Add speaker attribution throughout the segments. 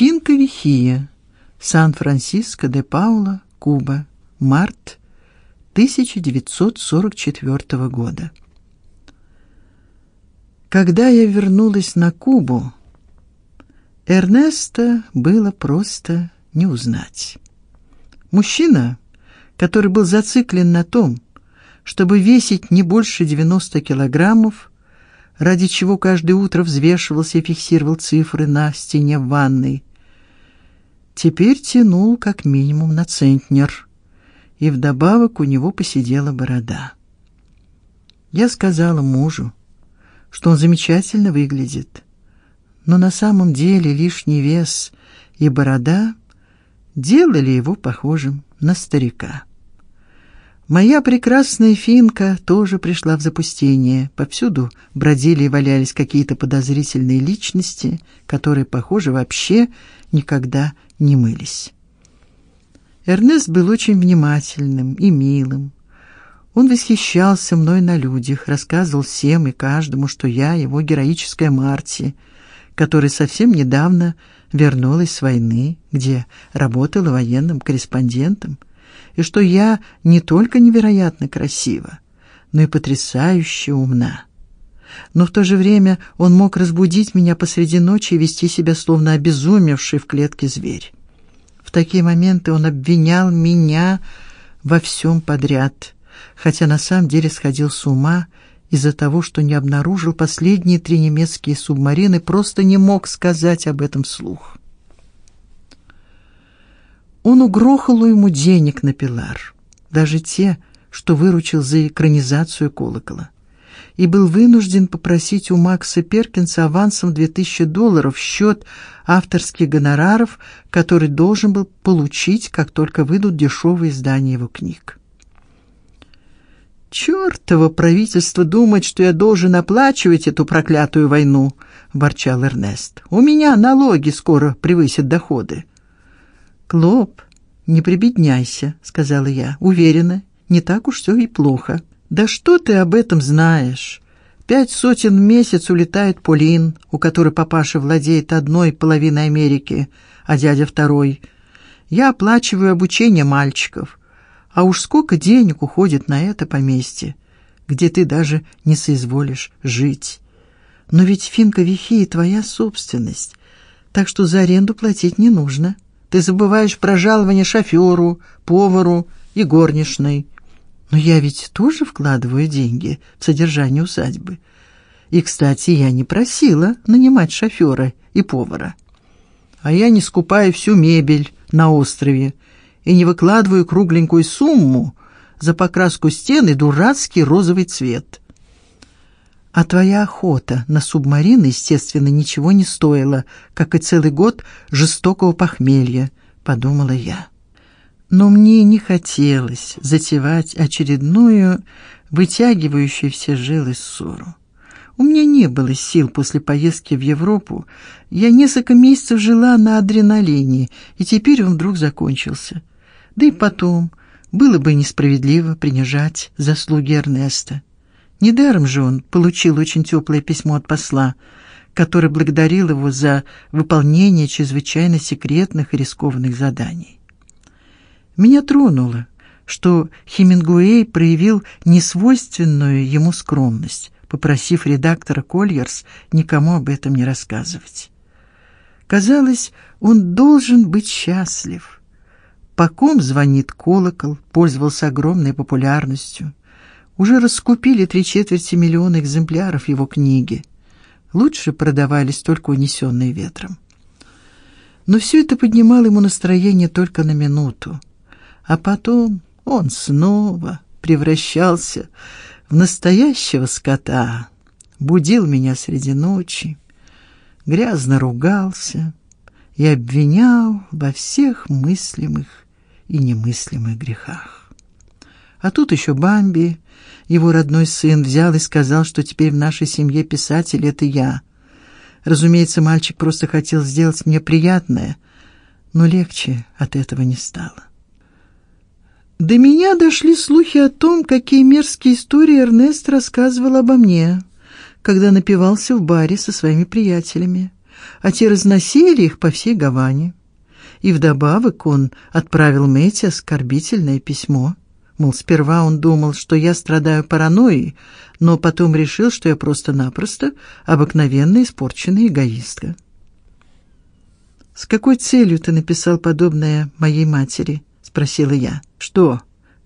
Speaker 1: Финка Вихия, Сан-Франциско де Паула, Куба, март 1944 года. Когда я вернулась на Кубу, Эрнеста было просто не узнать. Мужчина, который был зациклен на том, чтобы весить не больше 90 килограммов, ради чего каждое утро взвешивался и фиксировал цифры на стене в ванной, теперь тянул как минимум на центнер, и вдобавок у него посидела борода. Я сказала мужу, что он замечательно выглядит, но на самом деле лишний вес и борода делали его похожим на старика. Моя прекрасная финка тоже пришла в запустение. Повсюду бродили и валялись какие-то подозрительные личности, которые, похоже, вообще никогда не мылись. Эрнест был очень внимательным и милым. Он восхищался мной на людях, рассказывал всем и каждому, что я его героическая Марти, которая совсем недавно вернулась с войны, где работала военным корреспондентом и что я не только невероятно красива, но и потрясающе умна. Но в то же время он мог разбудить меня посреди ночи и вести себя словно обезумевший в клетке зверь. В такие моменты он обвинял меня во всем подряд, хотя на самом деле сходил с ума из-за того, что не обнаружил последние три немецкие субмарины, просто не мог сказать об этом вслух. Он угрохал ему денег на Пилар, даже те, что выручил за экранизацию Колокола, и был вынужден попросить у Макса Перкинса авансом 2000 долларов в счет авторских гонораров, который должен был получить, как только выйдут дешевые издания его книг. Чёртово правительство думает, что я должен оплачивать эту проклятую войну, ворчал Эрнест. У меня налоги скоро превысят доходы. Клоп, не прибедняйся, сказала я. Уверена, не так уж все и плохо. Да что ты об этом знаешь? Пять сотен в месяц улетает Полин, у которой папаша владеет одной половиной Америки, а дядя второй. Я оплачиваю обучение мальчиков. А уж сколько денег уходит на это поместье, где ты даже не соизволишь жить. Но ведь Финка Вихи твоя собственность, так что за аренду платить не нужно. Ты забываешь про жалование шоферу, повару и горничной. Но я ведь тоже вкладываю деньги в содержание усадьбы. И, кстати, я не просила нанимать шофера и повара. А я не скупаю всю мебель на острове и не выкладываю кругленькую сумму за покраску стен и дурацкий розовый цвет. А твоя охота на субмарины, естественно, ничего не стоила, как и целый год жестокого похмелья, подумала я. Но мне не хотелось затевать очередную вытягивающую все жилы ссору. У меня не было сил после поездки в Европу. Я несколько месяцев жила на адреналине, и теперь он вдруг закончился. Да и потом было бы несправедливо принижать заслуги Эрнеста. Недаром же он получил очень теплое письмо от посла, который благодарил его за выполнение чрезвычайно секретных и рискованных заданий. Меня тронуло, что Хемингуэй проявил несвойственную ему скромность, попросив редактора Кольерс никому об этом не рассказывать. Казалось, он должен быть счастлив. По ком звонит колокол, пользовался огромной популярностью уже раскупили три четверти миллиона экземпляров его книги. Лучше продавались только унесенные ветром. Но все это поднимало ему настроение только на минуту, а потом он снова превращался в настоящего скота, будил меня среди ночи, грязно ругался и обвинял во всех мыслимых и немыслимых грехах. А тут еще Бамби его родной сын взял и сказал, что теперь в нашей семье писатель это я. Разумеется, мальчик просто хотел сделать мне приятное, но легче от этого не стало. До меня дошли слухи о том, какие мерзкие истории Эрнест рассказывал обо мне, когда напивался в баре со своими приятелями. а те разносили их по всей Гаване. И вдобавок он отправил Мэти оскорбительное письмо. Мол, сперва он думал, что я страдаю паранойей, но потом решил, что я просто-напросто обыкновенная испорченная эгоистка. С какой целью ты написал подобное моей матери? Спросила я. Что?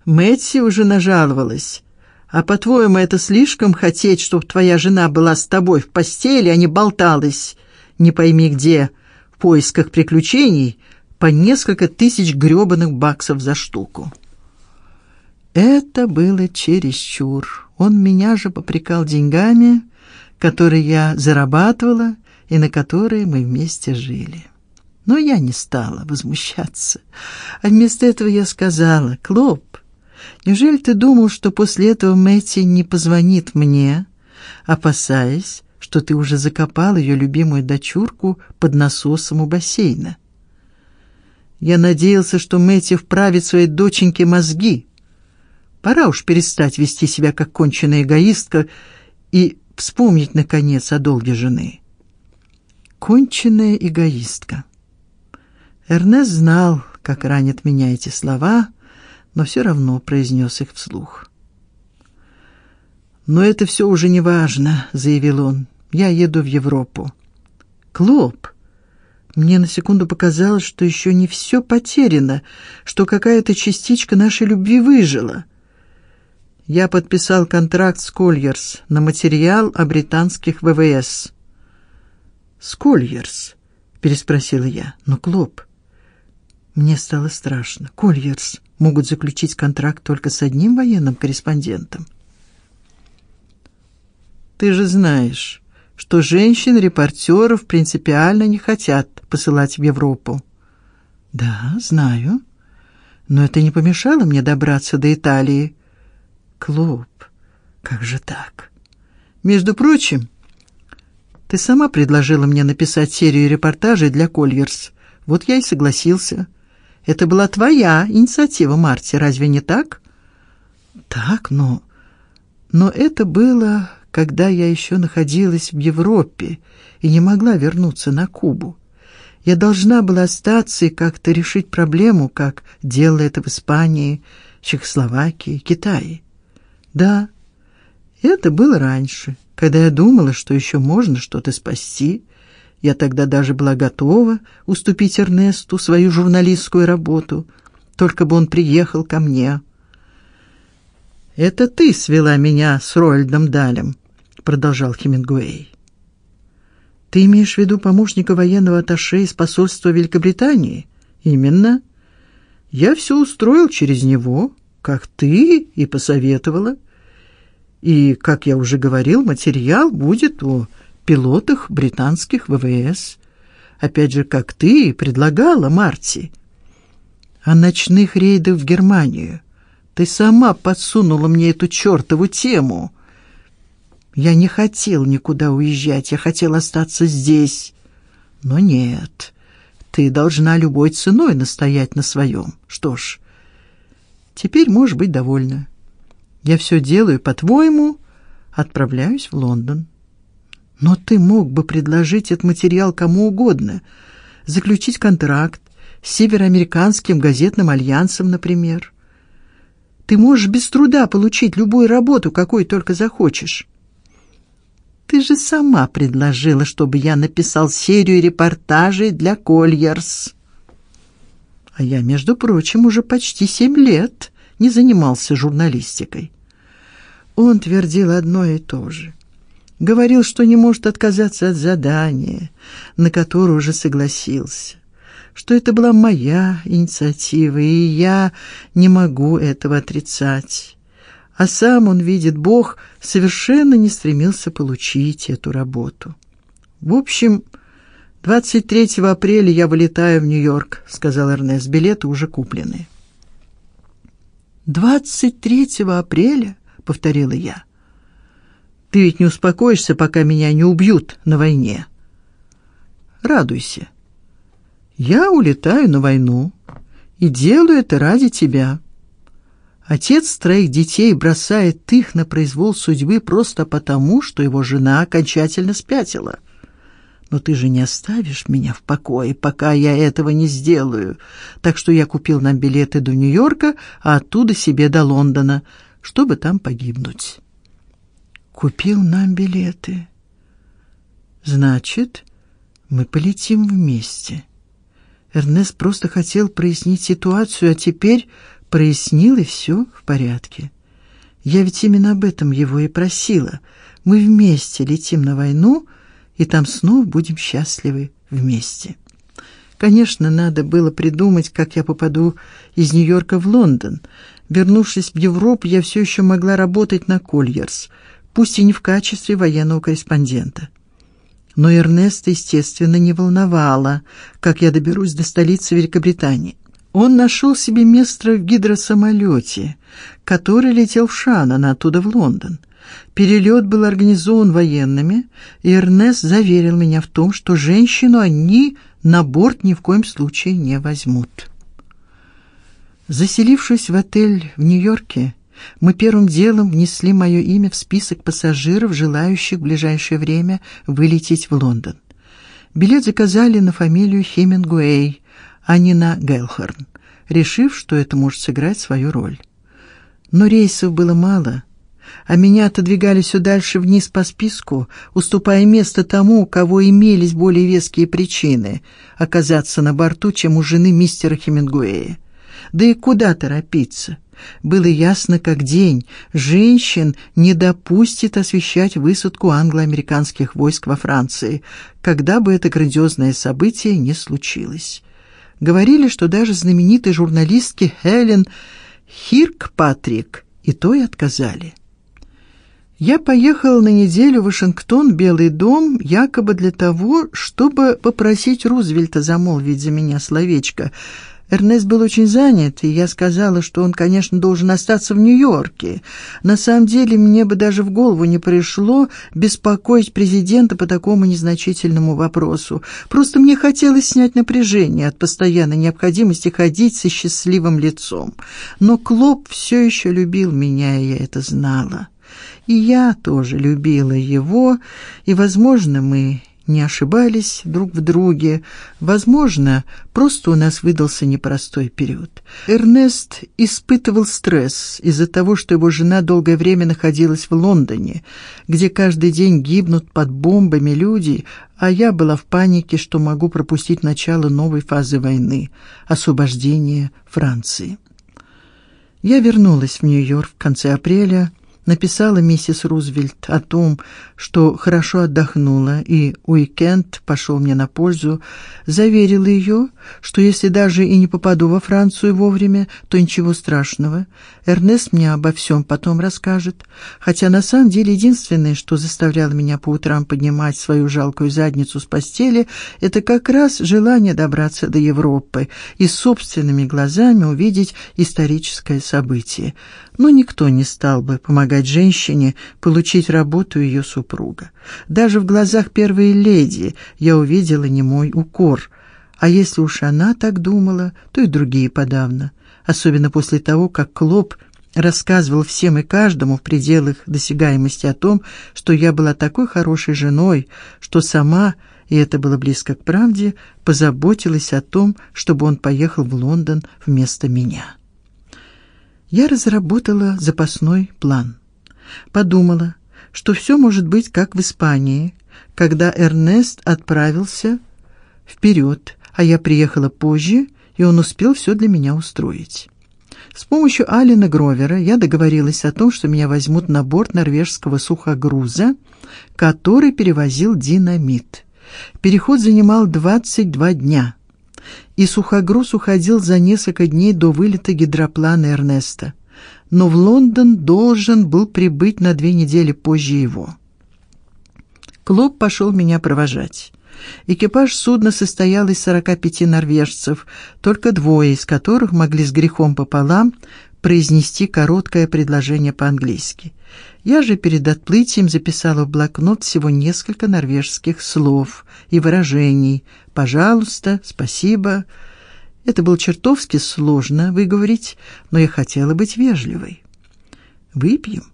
Speaker 1: Мэтси уже нажаловалась. А по-твоему, это слишком хотеть, чтобы твоя жена была с тобой в постели, а не болталась, не пойми где, в поисках приключений по несколько тысяч грёбаных баксов за штуку? Это было чересчур. Он меня же попрекал деньгами, которые я зарабатывала и на которые мы вместе жили. Но я не стала возмущаться. А вместо этого я сказала: "Клоп, неужели ты думал, что после этого Мэтти не позвонит мне, опасаясь, что ты уже закопал ее любимую дочурку под насосом у бассейна?" Я надеялся, что Мэтти вправит своей доченьке мозги. Пора уж перестать вести себя как конченая эгоистка и вспомнить наконец о долге жены. Конченая эгоистка. Эрнест знал, как ранят меня эти слова, но все равно произнес их вслух. Но это все уже не важно, заявил он. Я еду в Европу. Клоп. Мне на секунду показалось, что еще не все потеряно, что какая-то частичка нашей любви выжила. Я подписал контракт с Кольерс на материал о британских ВВС. С Кольерс, переспросила я. Но Клоп, мне стало страшно. Кольерс могут заключить контракт только с одним военным корреспондентом. Ты же знаешь, что женщин-репортеров принципиально не хотят посылать в Европу. Да, знаю. Но это не помешало мне добраться до Италии. Клуб. Как же так? Между прочим, ты сама предложила мне написать серию репортажей для Кольерс. Вот я и согласился. Это была твоя инициатива, Марти, разве не так? Так, но но это было, когда я еще находилась в Европе и не могла вернуться на Кубу. Я должна была остаться и как-то решить проблему, как делала это в Испании, Чехословакии, Китае. Да, это было раньше, когда я думала, что еще можно что-то спасти я тогда даже была готова уступить Эрнесту свою журналистскую работу, только бы он приехал ко мне. Это ты свела меня с Роальдом Далем, продолжал Хемингуэй. Ты имеешь в виду помощника военного атташе из посольства Великобритании? Именно. Я все устроил через него, как ты и посоветовала. И, как я уже говорил, материал будет у пилотах британских ВВС. Опять же, как ты предлагала, Марти. О ночных рейдах в Германию. Ты сама подсунула мне эту чёртову тему. Я не хотел никуда уезжать, я хотел остаться здесь. Но нет. Ты должна любой ценой настоять на своем. Что ж, теперь можешь быть довольна. Я все делаю по-твоему, отправляюсь в Лондон. Но ты мог бы предложить этот материал кому угодно, заключить контракт с североамериканским газетным альянсом, например. Ты можешь без труда получить любую работу, какой только захочешь. Ты же сама предложила, чтобы я написал серию репортажей для Кольерс. А я, между прочим, уже почти семь лет не занимался журналистикой. Он твердил одно и то же говорил, что не может отказаться от задания, на которое уже согласился, что это была моя инициатива, и я не могу этого отрицать. А сам он видит, Бог совершенно не стремился получить эту работу. В общем, 23 апреля я вылетаю в Нью-Йорк, сказал Эрнест. Билеты уже куплены. 23 апреля, повторила я. Ты ведь не успокоишься, пока меня не убьют на войне. Радуйся. Я улетаю на войну и делаю это ради тебя. Отец троих детей бросает их на произвол судьбы просто потому, что его жена окончательно спятила. Но ты же не оставишь меня в покое, пока я этого не сделаю. Так что я купил нам билеты до Нью-Йорка, а оттуда себе до Лондона, чтобы там погибнуть. Купил нам билеты. Значит, мы полетим вместе. Эрнест просто хотел прояснить ситуацию, а теперь прояснил и все в порядке. Я ведь именно об этом его и просила. Мы вместе летим на войну, и там снова будем счастливы вместе. Конечно, надо было придумать, как я попаду из Нью-Йорка в Лондон. Вернувшись в Европу, я все еще могла работать на Кольерс, пусть и не в качестве военного корреспондента. Но Эрнеста, естественно, не волновало, как я доберусь до столицы Великобритании. Он нашел себе место в гидросамолете, который летел в Шанан, оттуда в Лондон. Перелет был организован военными, и Эрнест заверил меня в том, что женщину они на борт ни в коем случае не возьмут. Заселившись в отель в Нью-Йорке, мы первым делом внесли мое имя в список пассажиров, желающих в ближайшее время вылететь в Лондон. Билет заказали на фамилию Хемингуэй, а не на Гелхорн, решив, что это может сыграть свою роль. Но рейсов было мало, а меня отодвигали все дальше вниз по списку, уступая место тому, у кого имелись более веские причины оказаться на борту, чем у жены мистера Хемингуэя. Да и куда торопиться? Было ясно как день, женщин не допустит освещать высадку англо-американских войск во Франции, когда бы это грандиозное событие не случилось. Говорили, что даже знаменитой журналистке Хелен Хиркпатрик и то и отказали. Я поехал на неделю в Вашингтон, Белый дом, якобы для того, чтобы попросить Рузвельта замолвить за меня словечко – Эрнест был очень занят, и я сказала, что он, конечно, должен остаться в Нью-Йорке. На самом деле, мне бы даже в голову не пришло беспокоить президента по такому незначительному вопросу. Просто мне хотелось снять напряжение от постоянной необходимости ходить со счастливым лицом. Но Клоп все еще любил меня, и я это знала. И я тоже любила его, и, возможно, мы не ошибались друг в друге. Возможно, просто у нас выдался непростой период. Эрнест испытывал стресс из-за того, что его жена долгое время находилась в Лондоне, где каждый день гибнут под бомбами люди, а я была в панике, что могу пропустить начало новой фазы войны освобождение Франции. Я вернулась в Нью-Йорк в конце апреля написала миссис Рузвельт о том, что хорошо отдохнула и уикенд пошел мне на пользу, заверила ее, что если даже и не попаду во Францию вовремя, то ничего страшного. Эрнест мне обо всем потом расскажет, хотя на самом деле единственное, что заставляло меня по утрам поднимать свою жалкую задницу с постели, это как раз желание добраться до Европы и собственными глазами увидеть историческое событие но никто не стал бы помогать женщине получить работу ее супруга. Даже в глазах первой леди я увидела немой укор. А если уж она так думала, то и другие подавно, особенно после того, как Клоп рассказывал всем и каждому в пределах досягаемости о том, что я была такой хорошей женой, что сама, и это было близко к правде, позаботилась о том, чтобы он поехал в Лондон вместо меня я разработала запасной план. Подумала, что все может быть как в Испании, когда Эрнест отправился вперед, а я приехала позже, и он успел все для меня устроить. С помощью Алина Гровера я договорилась о том, что меня возьмут на борт норвежского сухогруза, который перевозил динамит. Переход занимал 22 дня и сухогруз уходил за несколько дней до вылета гидроплана Эрнеста, но в Лондон должен был прибыть на две недели позже его. Клуб пошел меня провожать. Экипаж судна состоял из 45 норвежцев, только двое из которых могли с грехом пополам произнести короткое предложение по-английски. Я же перед отплытием записала в блокнот всего несколько норвежских слов и выражений: пожалуйста, спасибо. Это было чертовски сложно выговорить, но я хотела быть вежливой. Выпьем.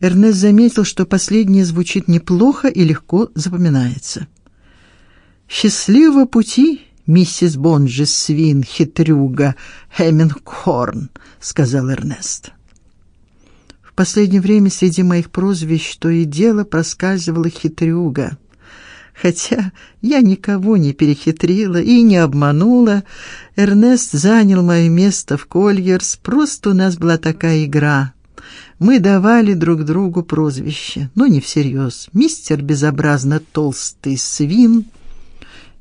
Speaker 1: Эрнест заметил, что последнее звучит неплохо и легко запоминается. Счастливого пути, миссис Бонджи свин хитрюга Хемингхорн, сказал Эрнест. Последнее время среди моих прозвищ то и дело проскальзывала хитрюга. Хотя я никого не перехитрила и не обманула, Эрнест занял мое место в Кольерс, просто у нас была такая игра. Мы давали друг другу прозвища, но не всерьез. Мистер безобразно толстый свин,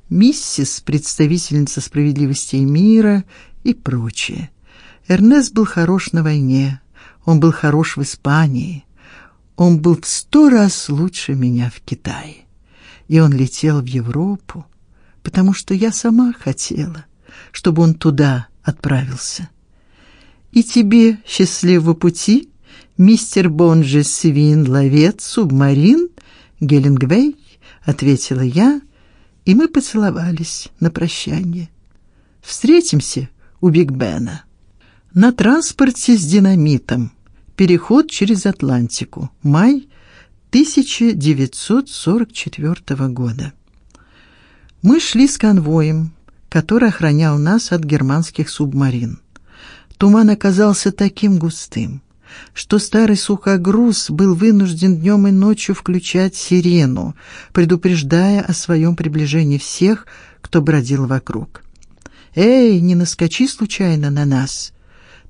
Speaker 1: миссис представительница справедливости и мира и прочее. Эрнест был хорош на войне, он был хорош в Испании. Он был в сто раз лучше меня в Китае и он летел в Европу, потому что я сама хотела, чтобы он туда отправился. И тебе счастливого пути, мистер Бонжи Свин, ловец, субмарин, Гелингвей, ответила я, и мы поцеловались на прощание. Встретимся у Биг Бена. На транспорте с динамитом. Переход через Атлантику. Май 1944 года. Мы шли с конвоем, который охранял нас от германских субмарин. Туман оказался таким густым, что старый сухогруз был вынужден днем и ночью включать сирену, предупреждая о своем приближении всех, кто бродил вокруг. Эй, не наскочи случайно на нас.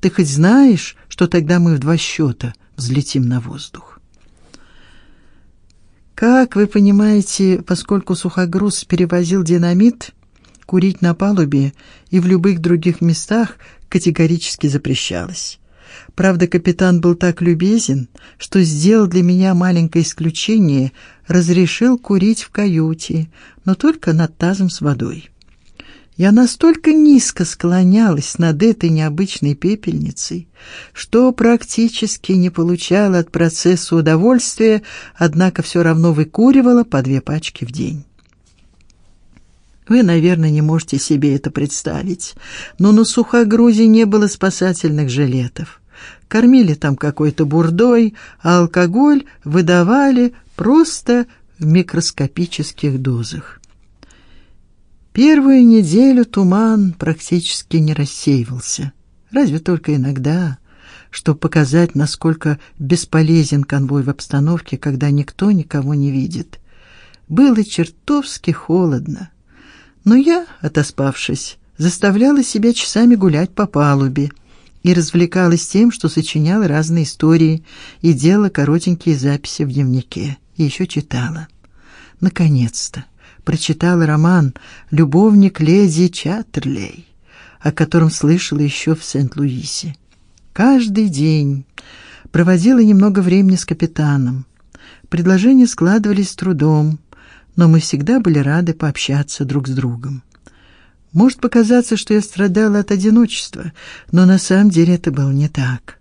Speaker 1: Ты хоть знаешь, что тогда мы в два счета взлетим на воздух? Как вы понимаете, поскольку сухогруз перевозил динамит, курить на палубе и в любых других местах категорически запрещалось. Правда, капитан был так любезен, что сделал для меня маленькое исключение, разрешил курить в каюте, но только над тазом с водой. Я настолько низко склонялась над этой необычной пепельницей, что практически не получала от процесса удовольствия, однако все равно выкуривала по две пачки в день. Вы, наверное, не можете себе это представить, но на сухогрузе не было спасательных жилетов. Кормили там какой-то бурдой, а алкоголь выдавали просто в микроскопических дозах. Первую неделю туман практически не рассеивался, разве только иногда, чтобы показать, насколько бесполезен конвой в обстановке, когда никто никого не видит. Было чертовски холодно, но я, отоспавшись, заставляла себя часами гулять по палубе и развлекалась тем, что сочиняла разные истории и делала коротенькие записи в дневнике, и еще читала. Наконец-то прочитала роман Любовник леди Чаттерлей, о котором слышала еще в Сент-Луисе. Каждый день проводила немного времени с капитаном. Предложения складывались с трудом, но мы всегда были рады пообщаться друг с другом. Может показаться, что я страдала от одиночества, но на самом деле это было не так.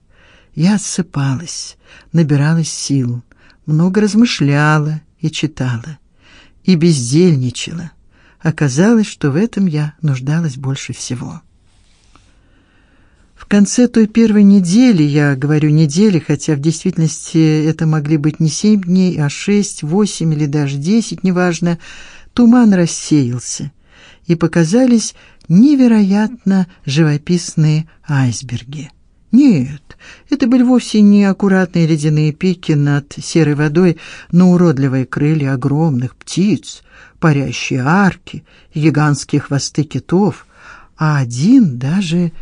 Speaker 1: Я отсыпалась, набиралась сил, много размышляла и читала и бездельничала. Оказалось, что в этом я нуждалась больше всего. В конце той первой недели, я говорю недели, хотя в действительности это могли быть не семь дней, а шесть, восемь или даже десять, неважно, туман рассеялся, и показались невероятно живописные айсберги. Нет, это были вовсе не аккуратные ледяные пики над серой водой, но уродливые крылья огромных птиц, парящие арки, гигантские хвосты китов, а один даже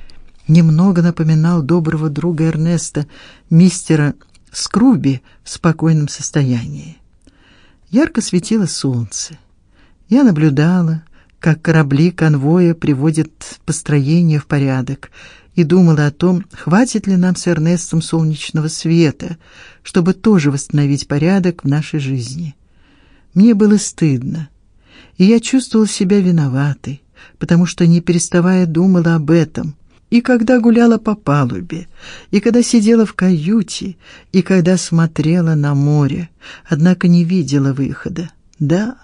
Speaker 1: немного напоминал доброго друга Эрнеста, мистера Скруби в спокойном состоянии. Ярко светило солнце. Я наблюдала, как корабли конвоя приводят построение в порядок, и думала о том, хватит ли нам с Эрнестом солнечного света, чтобы тоже восстановить порядок в нашей жизни. Мне было стыдно, и я чувствовала себя виноватой, потому что не переставая думала об этом. И когда гуляла по палубе, и когда сидела в каюте, и когда смотрела на море, однако не видела выхода. Да,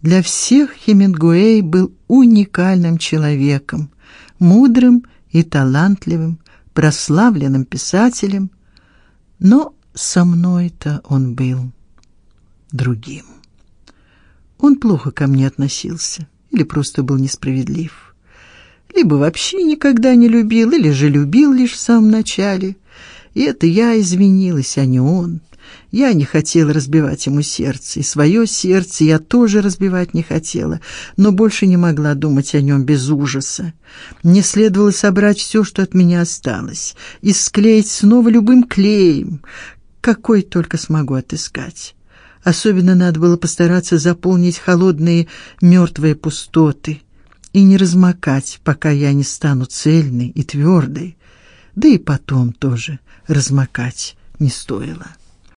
Speaker 1: для всех Хемингуэй был уникальным человеком, мудрым и талантливым, прославленным писателем, но со мной-то он был другим. Он плохо ко мне относился или просто был несправедлив. Либо вообще никогда не любил, или же любил лишь в самом начале. И это я извинилась, а не он. Я не хотела разбивать ему сердце, и свое сердце я тоже разбивать не хотела, но больше не могла думать о нем без ужаса. Мне следовало собрать все, что от меня осталось, и склеить снова любым клеем, какой только смогу отыскать. Особенно надо было постараться заполнить холодные мертвые пустоты и не размокать, пока я не стану цельной и твердой. Да и потом тоже размокать не стоило.